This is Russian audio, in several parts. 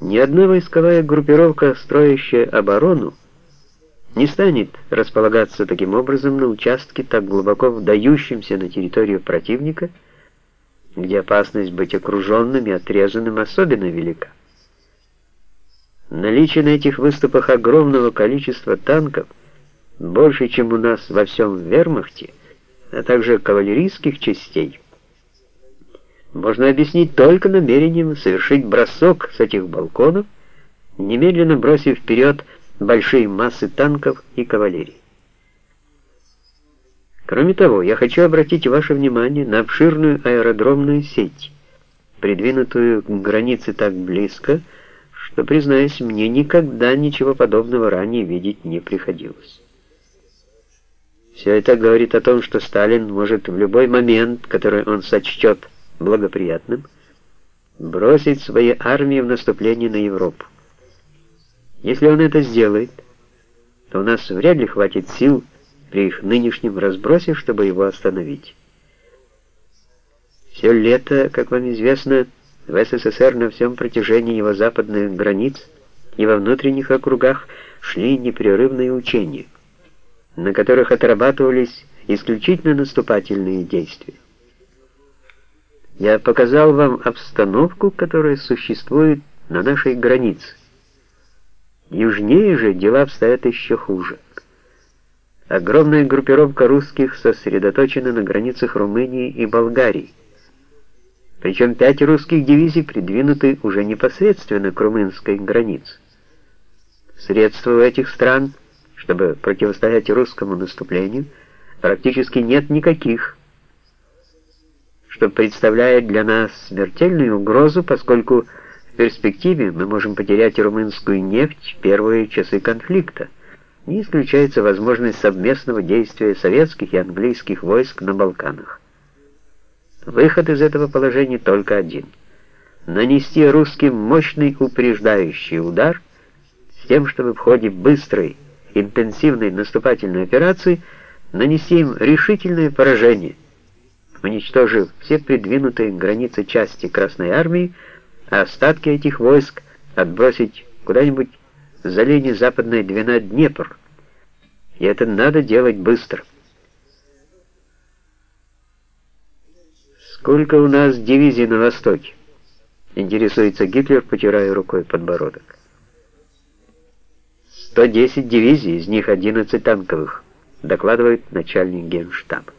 Ни одна войсковая группировка, строящая оборону, не станет располагаться таким образом на участке, так глубоко вдающемся на территорию противника, где опасность быть окруженным и отрезанным особенно велика. Наличие на этих выступах огромного количества танков, больше, чем у нас во всем вермахте, а также кавалерийских частей, можно объяснить только намерением совершить бросок с этих балконов, немедленно бросив вперед большие массы танков и кавалерии. Кроме того, я хочу обратить ваше внимание на обширную аэродромную сеть, придвинутую к границе так близко, что, признаюсь, мне никогда ничего подобного ранее видеть не приходилось. Все это говорит о том, что Сталин может в любой момент, который он сочтет благоприятным, бросить свои армии в наступление на Европу. Если он это сделает, то у нас вряд ли хватит сил при их нынешнем разбросе, чтобы его остановить. Все лето, как вам известно, в СССР на всем протяжении его западных границ и во внутренних округах шли непрерывные учения, на которых отрабатывались исключительно наступательные действия. Я показал вам обстановку, которая существует на нашей границе. Южнее же дела обстоят еще хуже. Огромная группировка русских сосредоточена на границах Румынии и Болгарии. Причем пять русских дивизий придвинуты уже непосредственно к румынской границе. Средств у этих стран, чтобы противостоять русскому наступлению, практически нет никаких, что представляет для нас смертельную угрозу, поскольку в перспективе мы можем потерять румынскую нефть в первые часы конфликта. Не исключается возможность совместного действия советских и английских войск на Балканах. Выход из этого положения только один. Нанести русским мощный упреждающий удар с тем, чтобы в ходе быстрой, интенсивной наступательной операции нанести им решительное поражение, уничтожив все придвинутые границы части Красной Армии, а остатки этих войск отбросить куда-нибудь за линию западной Двина Днепр. И это надо делать быстро. Сколько у нас дивизий на востоке? Интересуется Гитлер, потирая рукой подбородок. 110 дивизий, из них 11 танковых, докладывает начальник генштаба.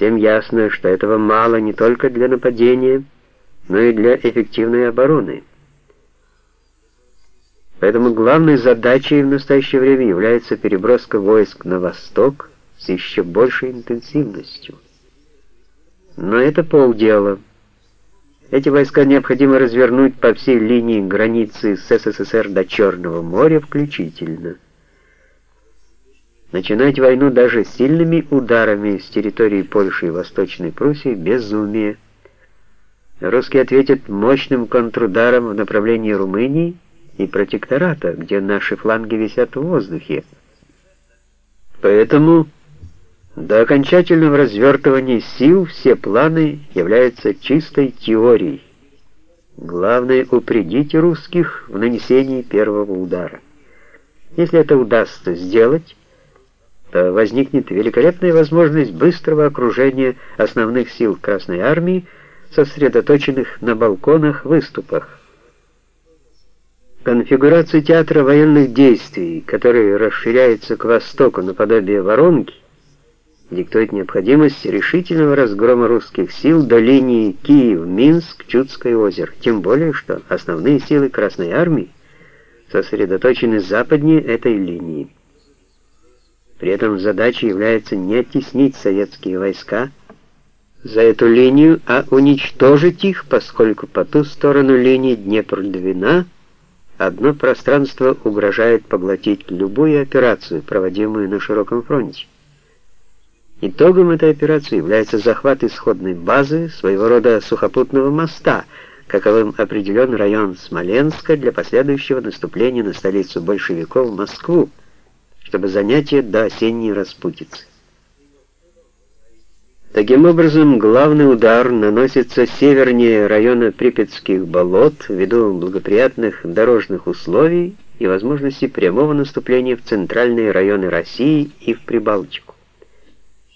Всем ясно, что этого мало не только для нападения, но и для эффективной обороны. Поэтому главной задачей в настоящее время является переброска войск на восток с еще большей интенсивностью. Но это полдела. Эти войска необходимо развернуть по всей линии границы с СССР до Черного моря включительно начинать войну даже сильными ударами с территории Польши и Восточной Пруссии – безумие. Русские ответят мощным контрударом в направлении Румынии и протектората, где наши фланги висят в воздухе. Поэтому до окончательного развертывания сил все планы являются чистой теорией. Главное — упредить русских в нанесении первого удара. Если это удастся сделать, то возникнет великолепная возможность быстрого окружения основных сил Красной Армии, сосредоточенных на балконах-выступах. Конфигурация театра военных действий, который расширяется к востоку наподобие воронки, диктует необходимость решительного разгрома русских сил до линии Киев-Минск, Чудское озеро, тем более, что основные силы Красной Армии сосредоточены западнее этой линии. При этом задачей является не оттеснить советские войска за эту линию, а уничтожить их, поскольку по ту сторону линии Днепр-Двина одно пространство угрожает поглотить любую операцию, проводимую на широком фронте. Итогом этой операции является захват исходной базы, своего рода сухопутного моста, каковым определен район Смоленска для последующего наступления на столицу большевиков Москву чтобы занять ее до осенней распутицы. Таким образом, главный удар наносится севернее района Припятских болот ввиду благоприятных дорожных условий и возможности прямого наступления в центральные районы России и в Прибалтику.